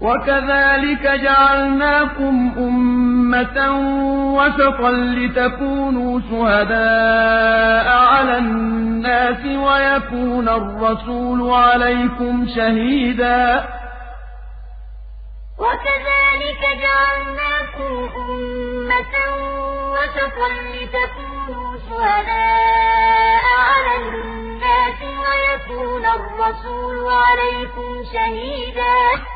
وكذلك جعلناكم أمة وسطا لتكونوا شهداء على الناس ويكون الرسول عليكم شهيدا. وكذلك جعلناكم أمة وسطا لتكونوا شهداء على الناس ويكون الرسول عليكم شهيدا.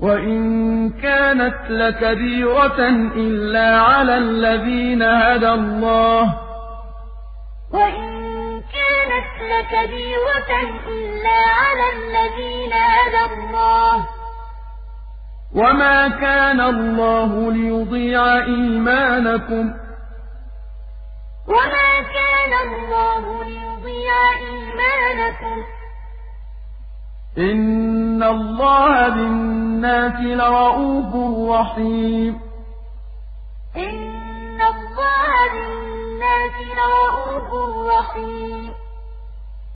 وإن كانت لكبيرة إلا على الذين هدى الله وإن كانت لكبيرة إلا على الذين هدى الله وما كان الله ليضيع إيمانكم وما كان الله ليضيع يُضِيعَ إِيمَانَكُمْ ۚ إِنَّ اللَّهَ بِالنَّاسِ لَرَءُوفٌ رَّحِيمٌ إِنَّ اللَّهَ بِالنَّاسِ لَرَءُوفٌ رَّحِيمٌ